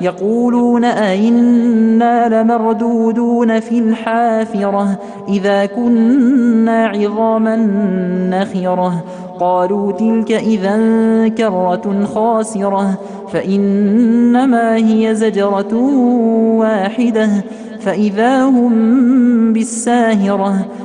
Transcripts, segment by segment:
يقولون أئنا لمردودون في الحافرة إذا كنا عظاما نخرة قالوا تلك إذا كرة خاسرة فإنما هي زجرة واحدة فإذا هم بالساهرة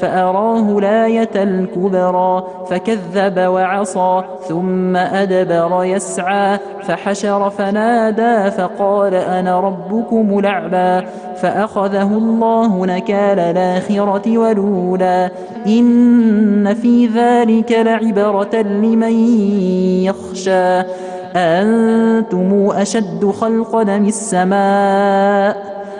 فأراه الآية الكبرى فكذب وعصى ثم أدبر يسعى فحشر فنادى فقال أنا ربكم الأعلى فأخذه الله نكال الآخرة والأولى إن في ذلك لعبرة لمن يخشى. أنتم أشد خلقا من السماء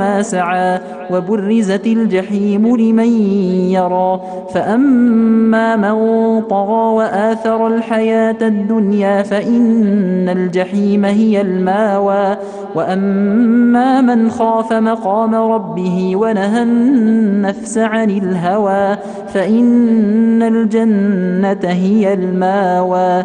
ما سعى وبرزت الجحيم لمن يرى فأما من طغى وآثر الحياة الدنيا فإن الجحيم هي الماوى وأما من خاف مقام ربه ونهى النفس عن الهوى فإن الجنة هي الماوى